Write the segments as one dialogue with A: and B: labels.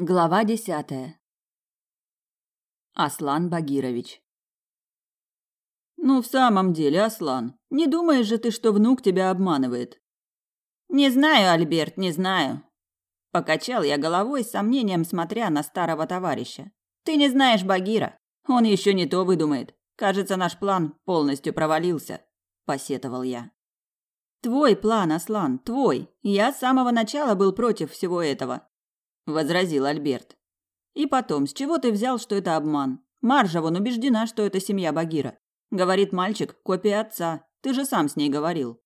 A: Глава десятая. Аслан Багирович. Ну, в самом деле, Аслан, не думаешь же ты, что внук тебя обманывает?
B: Не знаю, Альберт, не знаю. Покачал я головой с сомнением, смотря на старого товарища. Ты не знаешь Багира. Он еще не то выдумает. Кажется, наш план полностью провалился, посетовал я.
A: Твой план, Аслан, твой. Я с самого начала был против всего этого возразил Альберт. И потом, с чего ты взял, что это обман? Маржа вон убеждена, что это семья Багира. Говорит мальчик, копия отца. Ты же сам с ней говорил.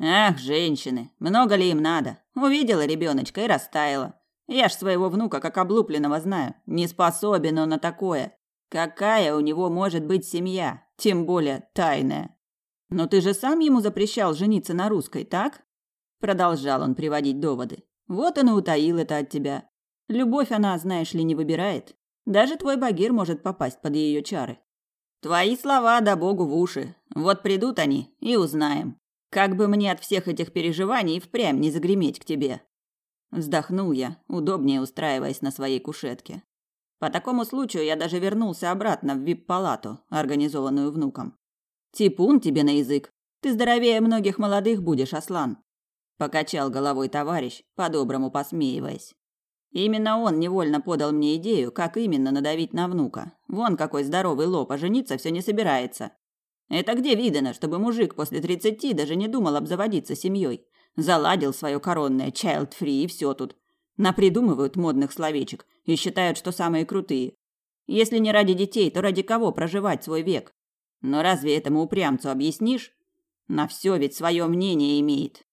B: Ах, женщины, много ли им надо? Увидела ребеночка и растаяла. Я ж своего внука как облупленного знаю. Не способен он на такое. Какая у него может быть семья, тем более тайная?
A: Но ты же сам ему запрещал жениться на русской, так? Продолжал он приводить доводы. Вот он и утаил это от тебя. Любовь она, знаешь ли, не выбирает. Даже твой Багир может попасть под ее чары.
B: Твои слова да богу в уши. Вот придут они и узнаем. Как бы мне от всех этих переживаний впрямь не загреметь к тебе.
A: Вздохнул я, удобнее устраиваясь на своей кушетке. По такому случаю я даже вернулся обратно в вип-палату, организованную внуком. Типун тебе на язык. Ты здоровее многих молодых будешь, Аслан. Покачал головой товарищ, по-доброму посмеиваясь. Именно он невольно подал мне идею, как именно надавить на внука. Вон какой здоровый лоб, а жениться все не собирается. Это где видано, чтобы мужик после тридцати даже не думал обзаводиться семьей? Заладил свое коронное child-free и все тут. Напридумывают модных словечек и считают, что самые крутые. Если не ради детей, то ради кого проживать свой век? Но разве этому упрямцу объяснишь? На все ведь свое мнение имеет.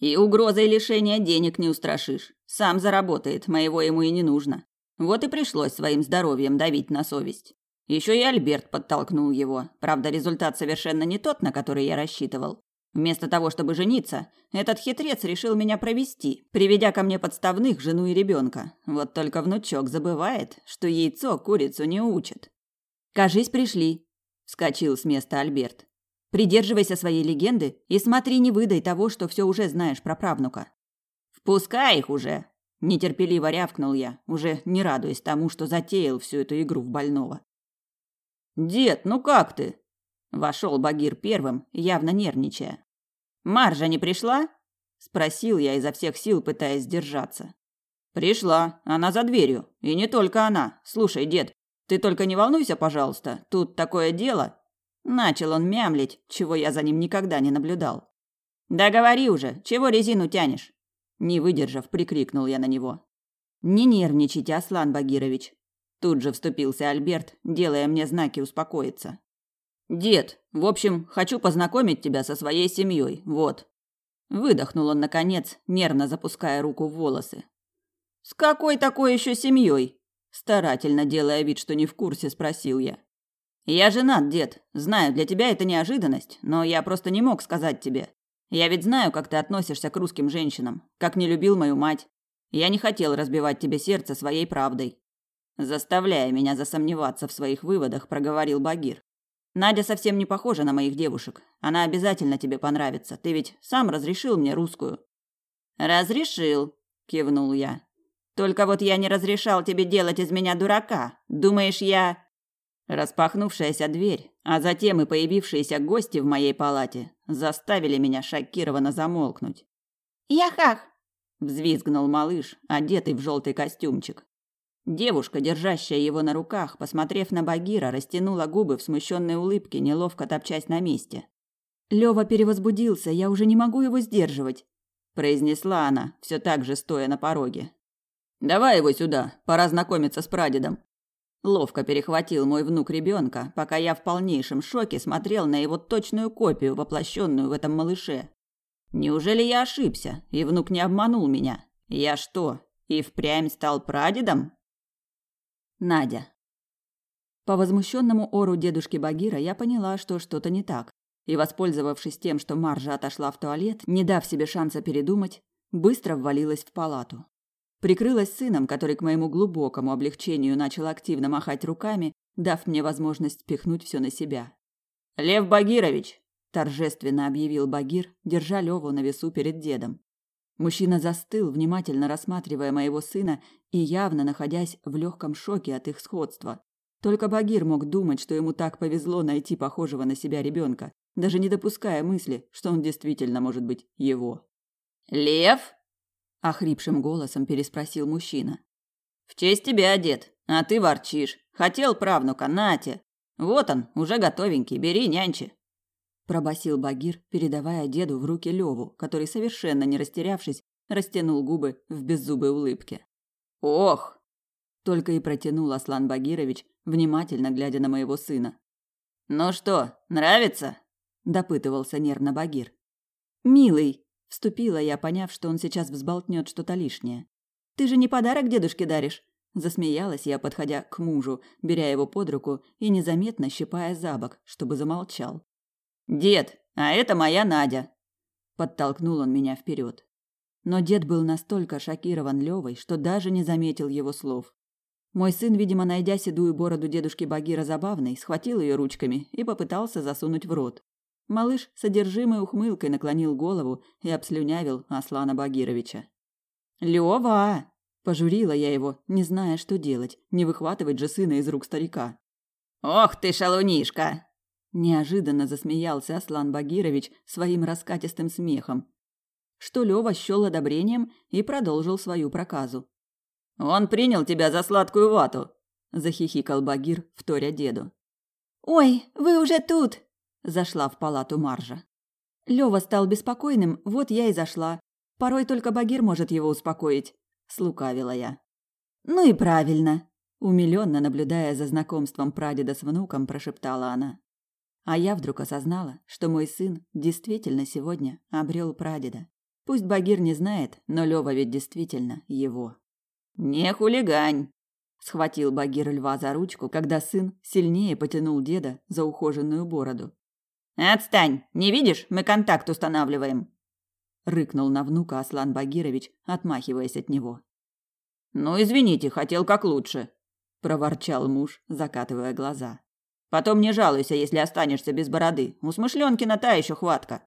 A: И угрозой лишения денег не устрашишь. Сам заработает, моего ему и не нужно. Вот и пришлось своим здоровьем давить на совесть. Еще и Альберт подтолкнул его. Правда, результат совершенно не тот, на который я рассчитывал. Вместо того, чтобы жениться, этот хитрец решил меня провести, приведя ко мне подставных жену и ребенка. Вот только внучок забывает, что яйцо курицу не учит. «Кажись, пришли», – вскочил с места Альберт. Придерживайся своей легенды и смотри, не выдай того, что все уже знаешь про правнука.
B: Впускай их уже,
A: нетерпеливо рявкнул я, уже не радуясь тому, что затеял всю эту игру в больного.
B: Дед, ну как ты?
A: Вошел Багир первым, явно нервничая.
B: Маржа не пришла?
A: спросил я изо всех сил, пытаясь сдержаться.
B: Пришла, она за дверью, и не только она. Слушай, дед, ты только не волнуйся, пожалуйста. Тут такое дело.
A: Начал он мямлить, чего я за ним никогда не наблюдал.
B: «Да говори уже, чего резину тянешь?»
A: Не выдержав, прикрикнул я на него. «Не нервничайте, Аслан Багирович!» Тут же вступился Альберт, делая мне знаки успокоиться.
B: «Дед, в общем, хочу познакомить тебя со своей семьей, вот».
A: Выдохнул он наконец, нервно запуская руку в волосы.
B: «С какой такой еще семьей?»
A: Старательно делая вид, что не в курсе, спросил я.
B: Я женат, дед. Знаю, для тебя это неожиданность, но я просто не мог сказать тебе. Я ведь знаю, как ты относишься к русским женщинам, как не любил мою мать. Я не хотел разбивать тебе сердце своей правдой. Заставляя меня засомневаться в своих выводах, проговорил Багир. Надя совсем не похожа на моих девушек. Она обязательно тебе понравится. Ты ведь сам разрешил мне русскую.
A: Разрешил, кивнул я. Только вот я не разрешал тебе делать из меня дурака. Думаешь, я Распахнувшаяся дверь, а затем и появившиеся гости в моей палате заставили меня шокированно замолкнуть.
C: «Яхах!»
A: – взвизгнул малыш, одетый в желтый костюмчик. Девушка, держащая его на руках, посмотрев на Багира, растянула губы в смущенной улыбке, неловко топчась на месте. Лёва перевозбудился, я уже не могу его сдерживать, произнесла она, все так же стоя на пороге. Давай его сюда, пора знакомиться с прадедом, Ловко перехватил мой внук ребенка, пока я в полнейшем шоке смотрел на его точную копию, воплощенную в этом малыше. Неужели я ошибся, и внук не обманул меня? Я что, и впрямь стал прадедом? Надя. По возмущенному ору дедушки Багира я поняла, что что-то не так, и, воспользовавшись тем, что Маржа отошла в туалет, не дав себе шанса передумать, быстро ввалилась в палату. Прикрылась сыном, который к моему глубокому облегчению начал активно махать руками, дав мне возможность пихнуть все на себя.
B: «Лев Багирович!»
A: – торжественно объявил Багир, держа Леву на весу перед дедом. Мужчина застыл, внимательно рассматривая моего сына и явно находясь в легком шоке от их сходства. Только Багир мог думать, что ему так повезло найти похожего на себя ребенка, даже не допуская мысли, что он действительно может быть его.
B: «Лев?»
A: – охрипшим голосом переспросил мужчина.
B: «В честь тебя одет, а ты ворчишь. Хотел правнука, нате. Вот он, уже готовенький, бери, нянчи»
A: пробасил Багир, передавая деду в руки Леву, который совершенно не растерявшись, растянул губы в беззубой улыбке.
B: Ох,
A: только и протянул Аслан Багирович, внимательно глядя на моего сына.
B: Ну что, нравится?
A: допытывался нервно Багир. Милый, вступила я, поняв, что он сейчас взболтнет что-то лишнее. Ты же не подарок дедушке даришь? Засмеялась я, подходя к мужу, беря его под руку и незаметно щипая за бок, чтобы замолчал.
B: Дед, а это моя Надя.
A: Подтолкнул он меня вперед. Но дед был настолько шокирован Левой, что даже не заметил его слов. Мой сын, видимо, найдя седую бороду дедушки Багира забавной, схватил ее ручками и попытался засунуть в рот. Малыш с одержимой ухмылкой наклонил голову и обслюнявил Аслана Багировича. «Лёва!» – пожурила я его, не зная, что делать, не выхватывать же сына из рук старика.
B: «Ох ты, шалунишка!»
A: Неожиданно засмеялся Аслан Багирович своим раскатистым смехом, что Лёва счёл одобрением и продолжил свою проказу.
B: «Он принял тебя за сладкую вату!»
A: – захихикал Багир, вторя деду.
C: «Ой, вы уже тут!» – зашла в палату Маржа.
A: Лёва стал беспокойным, вот я и зашла. Порой только Багир может его успокоить, слукавила я.
C: Ну и правильно,
A: умилённо наблюдая за знакомством прадеда с внуком, прошептала она. А я вдруг осознала, что мой сын действительно сегодня обрел прадеда. Пусть Багир не знает, но Лёва ведь действительно его.
B: «Не хулигань!»
A: Схватил Багир льва за ручку, когда сын сильнее потянул деда за ухоженную бороду.
B: «Отстань! Не видишь, мы контакт устанавливаем!»
A: Рыкнул на внука Аслан Багирович, отмахиваясь от него.
B: «Ну, извините, хотел как лучше», – проворчал муж, закатывая глаза. Потом не жалуйся, если останешься без бороды. У Смышленкина та еще хватка.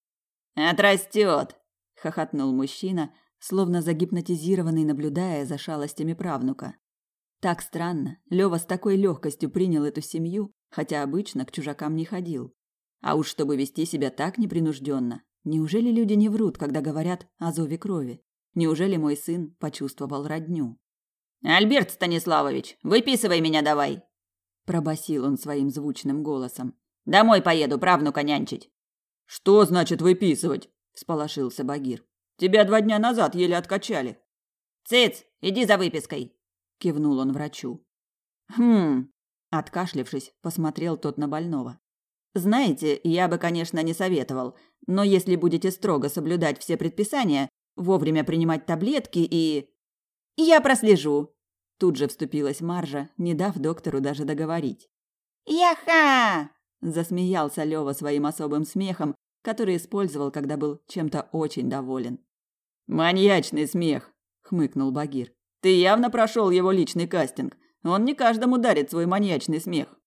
B: Отрастет, хохотнул мужчина, словно загипнотизированный, наблюдая за шалостями правнука.
A: Так странно. Лёва с такой легкостью принял эту семью, хотя обычно к чужакам не ходил. А уж чтобы вести себя так непринужденно, неужели люди не врут, когда говорят о зове крови? Неужели мой сын почувствовал родню?
B: Альберт Станиславович, выписывай меня давай,
A: пробасил он своим звучным голосом.
B: Домой поеду правнука нянчить.
D: Что значит выписывать? всполошился Багир. Тебя два дня назад еле откачали.
B: Цыц, иди за выпиской,
A: кивнул он врачу.
B: Хм,
A: откашлившись, посмотрел тот на больного. Знаете, я бы, конечно, не советовал, но если будете строго соблюдать все предписания, вовремя принимать таблетки и
C: я прослежу,
A: Тут же вступилась Маржа, не дав доктору даже договорить.
C: «Яха!»
A: – засмеялся Лёва своим особым смехом, который использовал, когда был чем-то очень доволен.
D: «Маньячный смех!» – хмыкнул Багир. «Ты явно прошел его личный кастинг. Он не каждому дарит свой маньячный смех».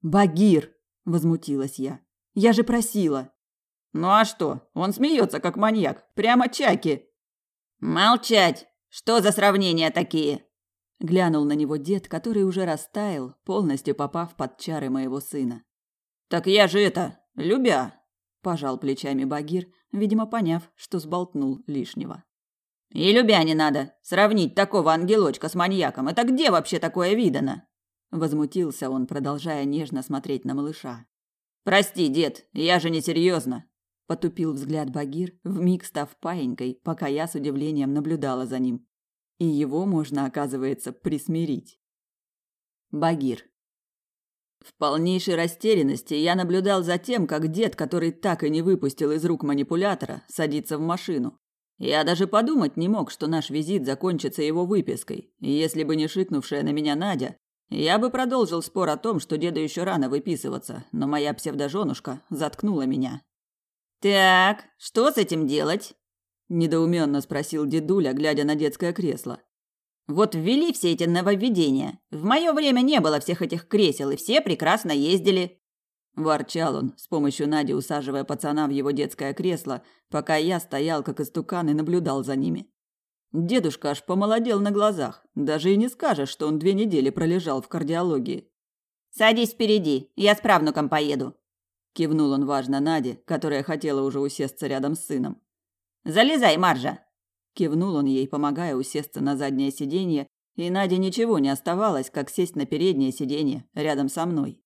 A: «Багир!» – возмутилась я. «Я же просила!»
D: «Ну а что? Он смеется, как маньяк. Прямо чаки!»
B: «Молчать! Что за сравнения такие?»
A: Глянул на него дед, который уже растаял, полностью попав под чары моего сына.
D: Так я же это, любя,
A: пожал плечами Багир, видимо, поняв, что сболтнул лишнего.
B: И любя не надо. Сравнить такого ангелочка с маньяком это где вообще такое видано?
A: Возмутился он, продолжая нежно смотреть на малыша.
D: Прости, дед, я же не серьезно.
A: Потупил взгляд Багир, вмиг став паенькой, пока я с удивлением наблюдала за ним. И его можно, оказывается, присмирить. Багир.
D: В полнейшей растерянности я наблюдал за тем, как дед, который так и не выпустил из рук манипулятора, садится в машину. Я даже подумать не мог, что наш визит закончится его выпиской. Если бы не шикнувшая на меня Надя, я бы продолжил спор о том, что деду еще рано выписываться, но моя псевдоженушка заткнула меня.
B: «Так, что с этим делать?»
A: недоуменно спросил дедуля, глядя на детское кресло.
B: Вот ввели все эти нововведения. В мое время не было всех этих кресел, и все прекрасно ездили.
D: Ворчал он, с помощью Нади усаживая пацана в его детское кресло, пока я стоял как истукан и наблюдал за ними. Дедушка аж помолодел на глазах. Даже и не скажешь, что он две недели пролежал в кардиологии.
A: «Садись впереди, я с правнуком поеду», –
D: кивнул он важно Наде, которая хотела уже усесться рядом с сыном.
A: «Залезай, Маржа!»
D: – кивнул он ей, помогая усесться на заднее сиденье, и Наде ничего не оставалось, как сесть на переднее сиденье рядом со мной.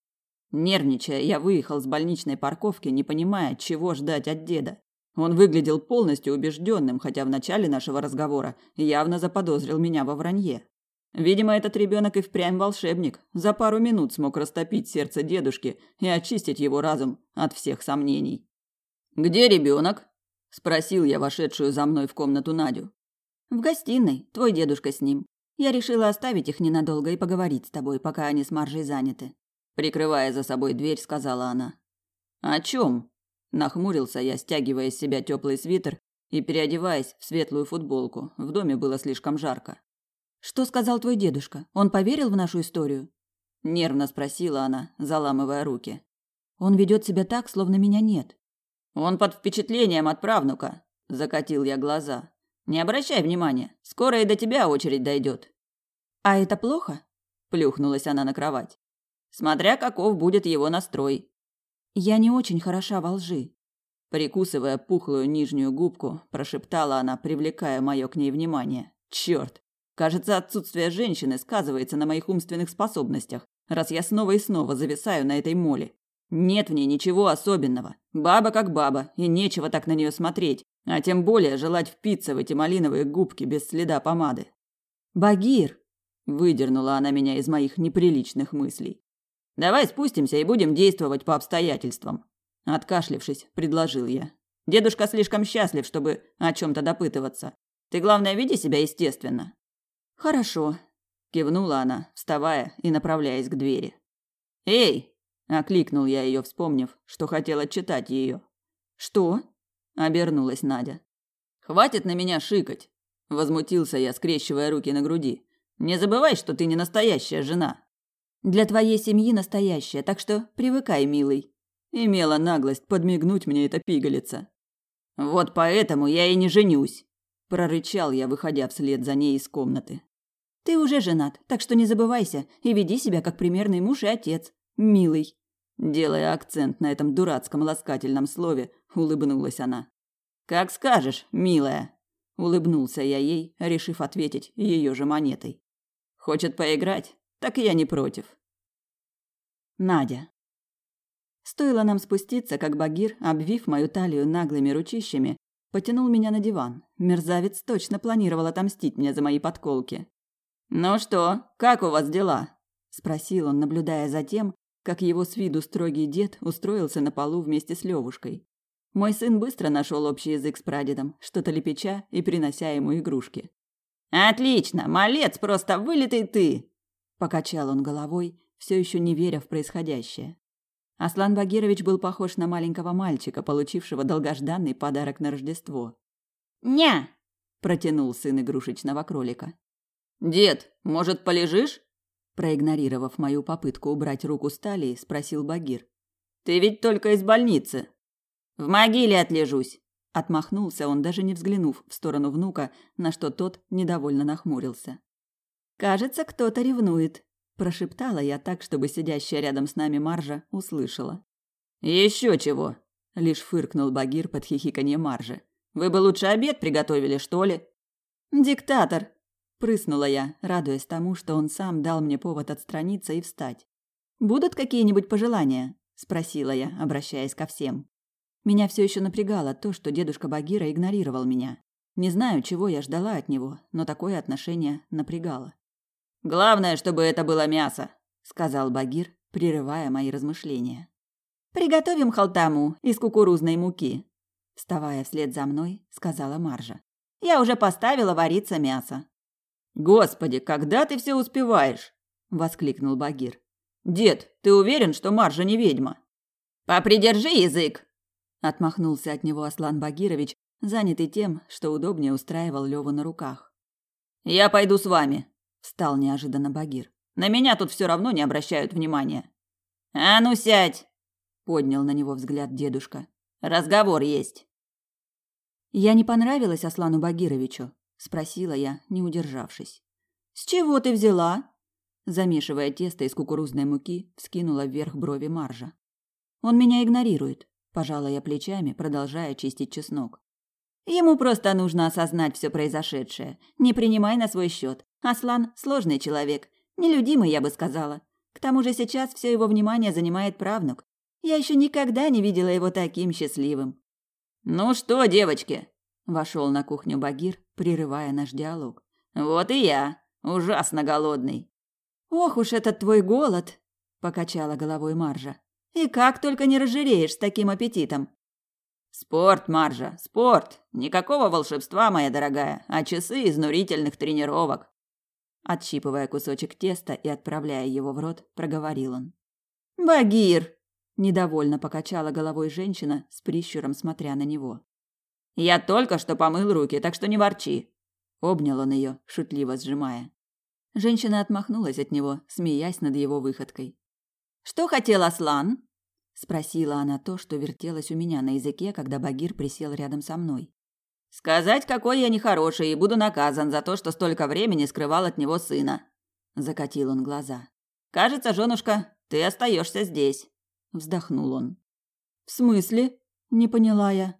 D: Нервничая, я выехал с больничной парковки, не понимая, чего ждать от деда. Он выглядел полностью убежденным, хотя в начале нашего разговора явно заподозрил меня во вранье. Видимо, этот ребенок и впрямь волшебник. За пару минут смог растопить сердце дедушки и очистить его разум от всех сомнений. «Где ребенок?» – спросил я вошедшую за мной в комнату Надю.
C: «В гостиной. Твой дедушка с ним. Я решила оставить их ненадолго и поговорить с тобой, пока они с Маржей заняты».
D: Прикрывая за собой дверь, сказала она. «О чем?» Нахмурился я, стягивая с себя теплый свитер и переодеваясь в светлую футболку. В доме было слишком жарко.
C: Что сказал твой дедушка? Он поверил в нашу историю?
D: Нервно спросила она, заламывая руки.
C: Он ведет себя так, словно меня нет.
D: Он под впечатлением от правнука. Закатил я глаза. Не обращай внимания, скоро и до тебя очередь дойдет.
C: А это плохо?
D: Плюхнулась она на кровать. Смотря каков будет его настрой.
C: Я не очень хороша во лжи.
D: Прикусывая пухлую нижнюю губку, прошептала она, привлекая мое к ней внимание. Черт! Кажется, отсутствие женщины сказывается на моих умственных способностях, раз я снова и снова зависаю на этой моле. Нет в ней ничего особенного. Баба как баба, и нечего так на нее смотреть, а тем более желать впиться в эти малиновые губки без следа помады.
C: «Багир!»
D: – выдернула она меня из моих неприличных мыслей. Давай спустимся и будем действовать по обстоятельствам. Откашлившись, предложил я. Дедушка слишком счастлив, чтобы о чем-то допытываться. Ты главное веди себя естественно.
C: Хорошо,
D: кивнула она, вставая и направляясь к двери. Эй, окликнул я ее, вспомнив, что хотел отчитать ее.
C: Что?
D: обернулась Надя. Хватит на меня шикать, возмутился я, скрещивая руки на груди. Не забывай, что ты не настоящая жена.
C: Для твоей семьи настоящая, так что привыкай, милый.
D: Имела наглость подмигнуть мне эта пигалица. Вот поэтому я и не женюсь, прорычал я, выходя вслед за ней из комнаты.
C: Ты уже женат, так что не забывайся и веди себя как примерный муж и отец, милый.
D: Делая акцент на этом дурацком ласкательном слове, улыбнулась она. Как скажешь, милая, улыбнулся я ей, решив ответить ее же монетой. Хочет поиграть? Так я не против.
C: Надя. Стоило нам спуститься, как Багир, обвив мою талию наглыми ручищами, потянул меня на диван. Мерзавец точно планировал отомстить мне за мои подколки.
D: «Ну что, как у вас дела?»
C: – спросил он, наблюдая за тем, как его с виду строгий дед устроился на полу вместе с Левушкой. Мой сын быстро нашел общий язык с прадедом, что-то лепеча и принося ему игрушки.
A: «Отлично! Малец, просто вылитый ты!»
C: Покачал он головой, все еще не веря в происходящее. Аслан Багирович был похож на маленького мальчика, получившего долгожданный подарок на Рождество.
A: «Ня!»
C: – протянул сын игрушечного кролика.
D: «Дед, может, полежишь?»
C: Проигнорировав мою попытку убрать руку с талии, спросил Багир.
D: «Ты ведь только из больницы».
A: «В могиле отлежусь», –
C: отмахнулся он, даже не взглянув в сторону внука, на что тот недовольно нахмурился. «Кажется, кто-то ревнует», – прошептала я так, чтобы сидящая рядом с нами Маржа услышала.
D: «Еще чего!» – лишь фыркнул Багир под хихиканье Маржи. «Вы бы лучше обед приготовили, что ли?»
C: «Диктатор!» – прыснула я, радуясь тому, что он сам дал мне повод отстраниться и встать. «Будут какие-нибудь пожелания?» – спросила я, обращаясь ко всем. Меня все еще напрягало то, что дедушка Багира игнорировал меня. Не знаю, чего я ждала от него, но такое отношение напрягало.
D: Главное, чтобы это было мясо,
C: сказал Багир, прерывая мои размышления. Приготовим халтаму из кукурузной муки, вставая вслед за мной, сказала Маржа. Я уже поставила вариться мясо.
D: Господи, когда ты все успеваешь? воскликнул Багир. Дед, ты уверен, что Маржа не ведьма?
A: Попридержи язык,
C: отмахнулся от него Аслан Багирович, занятый тем, что удобнее устраивал Леву на руках.
D: Я пойду с вами,
C: Встал неожиданно Багир.
D: На меня тут все равно не обращают внимания.
A: А ну сядь.
C: поднял на него взгляд дедушка.
B: Разговор есть.
C: Я не понравилась Аслану Багировичу, спросила я, не удержавшись. С чего ты взяла? Замешивая тесто из кукурузной муки, вскинула вверх брови Маржа. Он меня игнорирует, пожала я плечами, продолжая чистить чеснок. Ему просто нужно осознать все произошедшее. Не принимай на свой счет. Аслан сложный человек, нелюдимый, я бы сказала. К тому же сейчас все его внимание занимает правнук. Я еще никогда не видела его таким счастливым.
B: Ну что, девочки?
C: Вошел на кухню Багир, прерывая наш диалог.
B: Вот и я, ужасно голодный.
C: Ох уж этот твой голод, покачала головой Маржа. И как только не разжиреешь с таким аппетитом.
B: Спорт, Маржа, спорт. Никакого волшебства, моя дорогая, а часы изнурительных тренировок.
C: Отщипывая кусочек теста и отправляя его в рот, проговорил он.
B: Багир,
C: недовольно покачала головой женщина с прищуром смотря на него.
B: Я только что помыл руки, так что не ворчи.
C: Обнял он ее, шутливо сжимая. Женщина отмахнулась от него, смеясь над его выходкой.
B: Что хотел Аслан?
C: Спросила она то, что вертелось у меня на языке, когда Багир присел рядом со мной.
B: Сказать, какой я нехороший и буду наказан за то, что столько времени скрывал от него сына. Закатил он глаза. Кажется, женушка, ты остаешься здесь.
C: Вздохнул он. В смысле? Не поняла я.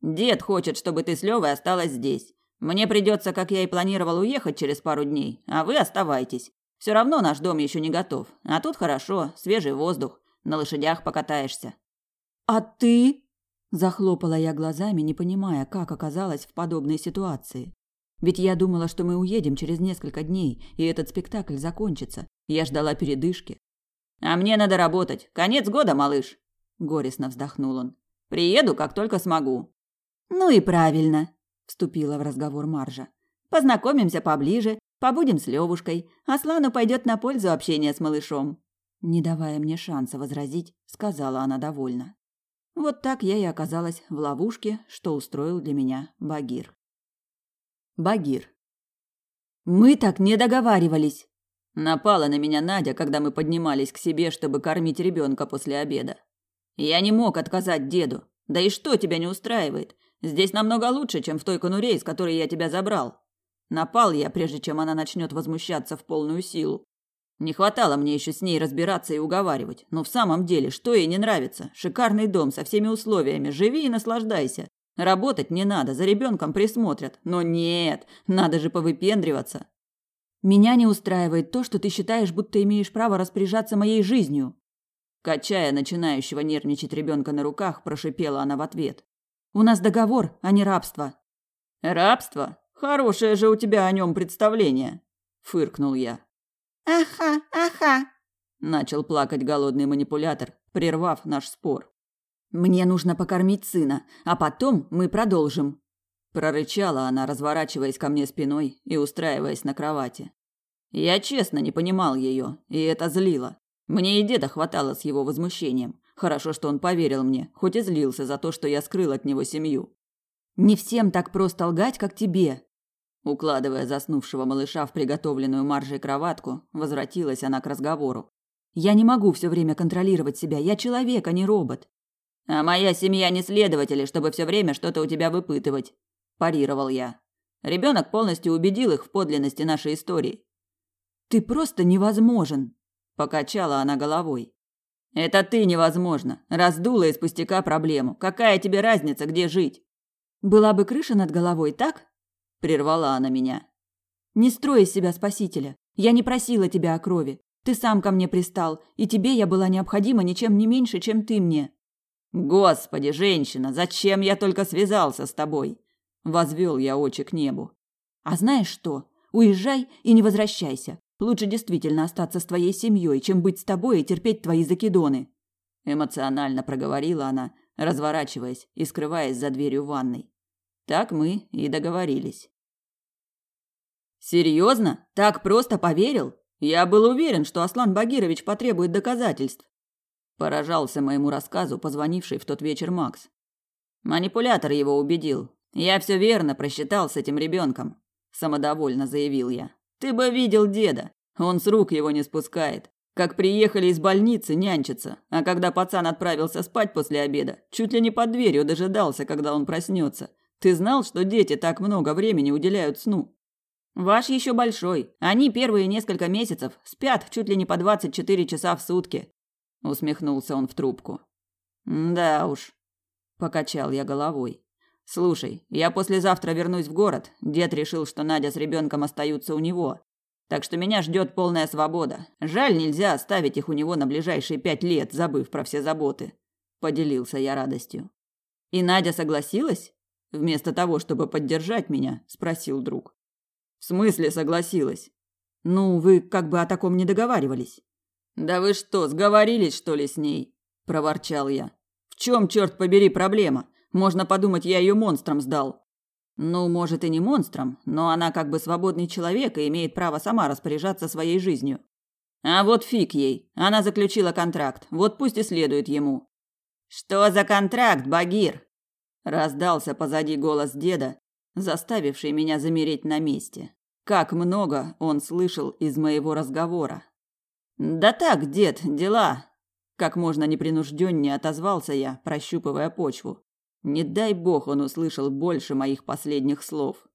B: Дед хочет, чтобы ты с Левой осталась здесь. Мне придется, как я и планировал, уехать через пару дней, а вы оставайтесь. Все равно наш дом еще не готов. А тут хорошо, свежий воздух. На лошадях покатаешься.
C: А ты? Захлопала я глазами, не понимая, как оказалась в подобной ситуации. Ведь я думала, что мы уедем через несколько дней, и этот спектакль закончится. Я ждала передышки.
B: А мне надо работать. Конец года, малыш, горестно вздохнул он. Приеду, как только смогу.
C: Ну и правильно, вступила в разговор Маржа. Познакомимся поближе, побудем с Левушкой. Аслану пойдет на пользу общение с малышом. Не давая мне шанса возразить, сказала она довольно. Вот так я и оказалась в ловушке, что устроил для меня Багир. Багир. Мы так не договаривались.
B: Напала на меня Надя, когда мы поднимались к себе, чтобы кормить ребенка после обеда. Я не мог отказать деду. Да и что тебя не устраивает? Здесь намного лучше, чем в той конуре, из которой я тебя забрал. Напал я, прежде чем она начнет возмущаться в полную силу. Не хватало мне еще с ней разбираться и уговаривать. Но в самом деле, что ей не нравится? Шикарный дом со всеми условиями. Живи и наслаждайся. Работать не надо, за ребенком присмотрят. Но нет, надо же повыпендриваться.
C: Меня не устраивает то, что ты считаешь, будто имеешь право распоряжаться моей жизнью.
B: Качая начинающего нервничать ребенка на руках, прошипела она в ответ.
C: У нас договор, а не рабство.
B: Рабство? Хорошее же у тебя о нем представление, фыркнул я.
E: Аха, аха,
B: начал плакать голодный манипулятор, прервав наш спор.
C: Мне нужно покормить сына, а потом мы продолжим,
B: прорычала она, разворачиваясь ко мне спиной и устраиваясь на кровати. Я честно не понимал ее, и это злило. Мне и деда хватало с его возмущением. Хорошо, что он поверил мне, хоть и злился за то, что я скрыл от него семью.
C: Не всем так просто лгать, как тебе,
B: Укладывая заснувшего малыша в приготовленную маржей кроватку, возвратилась она к разговору.
C: Я не могу все время контролировать себя. Я человек, а не робот.
B: А моя семья не следователи, чтобы все время что-то у тебя выпытывать, парировал я. Ребенок полностью убедил их в подлинности нашей истории.
C: Ты просто невозможен,
B: покачала она головой. Это ты невозможно. Раздула из пустяка проблему. Какая тебе разница, где жить?
C: Была бы крыша над головой, так?
B: Прервала она меня.
C: Не строй из себя спасителя. Я не просила тебя о крови. Ты сам ко мне пристал, и тебе я была необходима ничем не меньше, чем ты мне.
B: Господи, женщина, зачем я только связался с тобой? Возвел я очи к небу.
C: А знаешь что? Уезжай и не возвращайся. Лучше действительно остаться с твоей семьей, чем быть с тобой и терпеть твои закидоны.
B: Эмоционально проговорила она, разворачиваясь и скрываясь за дверью ванной. Так мы и договорились. Серьезно? Так просто поверил? Я был уверен, что Аслан Багирович потребует доказательств. Поражался моему рассказу позвонивший в тот вечер Макс. Манипулятор его убедил. Я все верно просчитал с этим ребенком, самодовольно заявил я. Ты бы видел деда. Он с рук его не спускает.
D: Как приехали из больницы нянчиться, а когда пацан отправился спать после обеда, чуть ли не под дверью дожидался, когда он проснется. Ты знал, что дети так много времени уделяют сну?
A: Ваш еще большой. Они первые несколько месяцев спят чуть ли не по 24 часа в сутки. Усмехнулся он в трубку.
D: Да уж. Покачал я головой. Слушай, я послезавтра вернусь в город. Дед решил, что Надя с ребенком остаются у него. Так что меня ждет полная свобода. Жаль, нельзя оставить их у него на ближайшие пять лет, забыв про все заботы. Поделился я радостью. И Надя согласилась? Вместо того, чтобы поддержать меня, спросил друг. В смысле согласилась?
C: Ну, вы как бы о таком не договаривались.
D: Да вы что, сговорились что ли с ней? проворчал я. В чем, черт побери, проблема? Можно подумать, я ее монстром сдал.
A: Ну, может и не монстром, но она как бы свободный человек и имеет право сама распоряжаться своей жизнью.
D: А вот фиг ей. Она заключила контракт. Вот пусть и следует ему.
A: Что за контракт, Багир?
D: Раздался позади голос деда, заставивший меня замереть на месте. Как много он слышал из моего разговора. Да так, дед, дела. Как можно непринужденнее отозвался я, прощупывая почву. Не дай бог он услышал больше моих последних слов.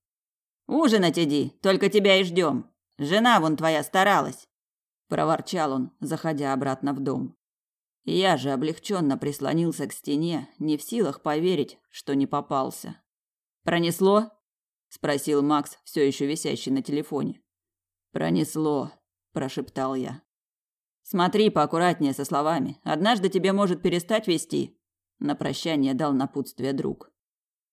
A: «Ужинать иди, только тебя и ждем. Жена вон твоя старалась», –
D: проворчал он, заходя обратно в дом. Я же облегченно прислонился к стене, не в силах поверить, что не попался. «Пронесло?» – спросил Макс, все еще висящий на телефоне. «Пронесло», – прошептал я. «Смотри поаккуратнее со словами. Однажды тебе может перестать вести, на прощание дал напутствие друг.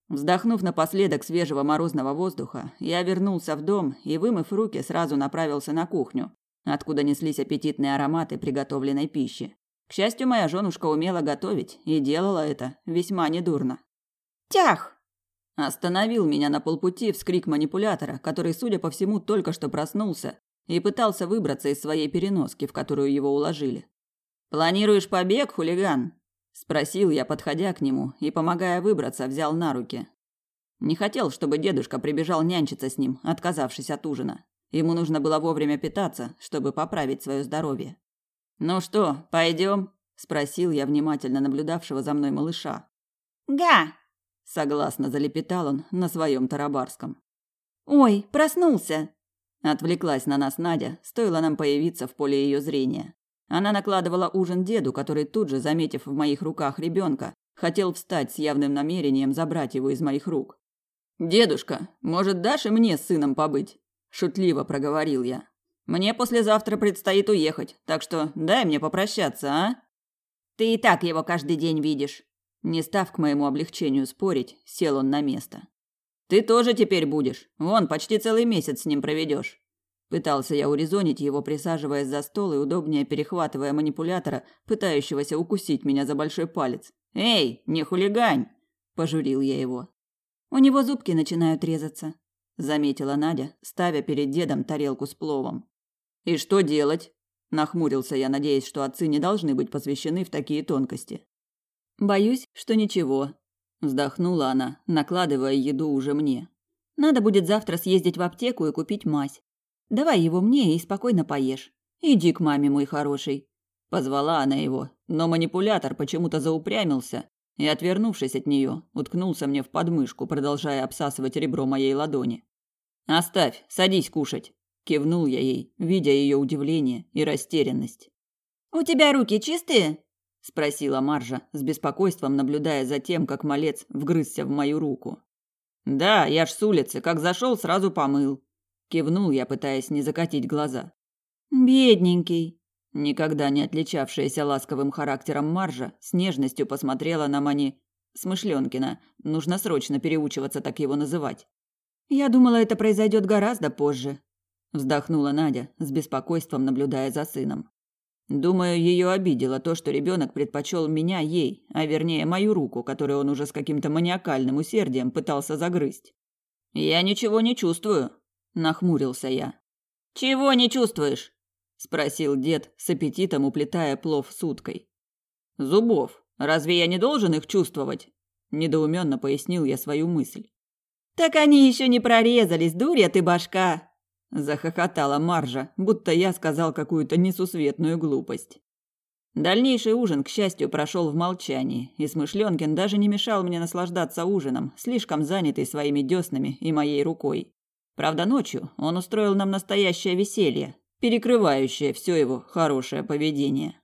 D: Вздохнув напоследок свежего морозного воздуха, я вернулся в дом и, вымыв руки, сразу направился на кухню, откуда неслись аппетитные ароматы приготовленной пищи. К счастью, моя женушка умела готовить и делала это весьма недурно.
A: «Тях!»
D: Остановил меня на полпути вскрик манипулятора, который, судя по всему, только что проснулся и пытался выбраться из своей переноски, в которую его уложили. «Планируешь побег, хулиган?» спросил я, подходя к нему и помогая выбраться, взял на руки. Не хотел, чтобы дедушка прибежал нянчиться с ним, отказавшись от ужина. Ему нужно было вовремя питаться, чтобы поправить свое здоровье. Ну что, пойдем? спросил я внимательно наблюдавшего за мной малыша.
A: "Га",
D: согласно залепетал он на своем тарабарском.
A: "Ой, проснулся",
D: отвлеклась на нас Надя, стоило нам появиться в поле ее зрения. Она накладывала ужин деду, который тут же, заметив в моих руках ребенка, хотел встать с явным намерением забрать его из моих рук. «Дедушка, может, дашь и мне с сыном побыть?» – шутливо проговорил я. «Мне послезавтра предстоит уехать, так что дай мне попрощаться, а?»
A: «Ты и так его каждый день видишь».
D: Не став к моему облегчению спорить, сел он на место. «Ты тоже теперь будешь. Вон, почти целый месяц с ним проведешь. Пытался я урезонить его, присаживаясь за стол и удобнее перехватывая манипулятора, пытающегося укусить меня за большой палец. «Эй, не хулигань!» – пожурил я его.
C: «У него зубки начинают резаться», –
D: заметила Надя, ставя перед дедом тарелку с пловом. «И что делать?» – нахмурился я, надеясь, что отцы не должны быть посвящены в такие тонкости. «Боюсь, что ничего», – вздохнула она, накладывая еду уже мне.
C: «Надо будет завтра съездить в аптеку и купить мазь. Давай его мне и спокойно поешь.
D: Иди к маме, мой хороший. Позвала она его, но манипулятор почему-то заупрямился и, отвернувшись от нее, уткнулся мне в подмышку, продолжая обсасывать ребро моей ладони. «Оставь, садись кушать», – кивнул я ей, видя ее удивление и растерянность.
A: «У тебя руки чистые?»
D: – спросила Маржа, с беспокойством наблюдая за тем, как малец вгрызся в мою руку. «Да, я ж с улицы, как зашел, сразу помыл», Кивнул я, пытаясь не закатить глаза.
C: Бедненький.
D: Никогда не отличавшаяся ласковым характером Маржа с нежностью посмотрела на Мани Смышленкина. Нужно срочно переучиваться так его называть.
C: Я думала, это произойдет гораздо позже.
D: Вздохнула Надя, с беспокойством наблюдая за сыном. Думаю, ее обидело то, что ребенок предпочел меня ей, а вернее мою руку, которую он уже с каким-то маниакальным усердием пытался загрызть. Я ничего не чувствую, нахмурился я. Чего не чувствуешь? спросил дед с аппетитом уплетая плов с уткой. Зубов. Разве я не должен их чувствовать? недоуменно пояснил я свою мысль.
A: Так они еще не прорезались, дуря ты башка,
D: захохотала Маржа, будто я сказал какую-то несусветную глупость. Дальнейший ужин, к счастью, прошел в молчании, и Смышленкин даже не мешал мне наслаждаться ужином, слишком занятый своими деснами и моей рукой. Правда, ночью он устроил нам настоящее веселье, перекрывающее все его хорошее поведение.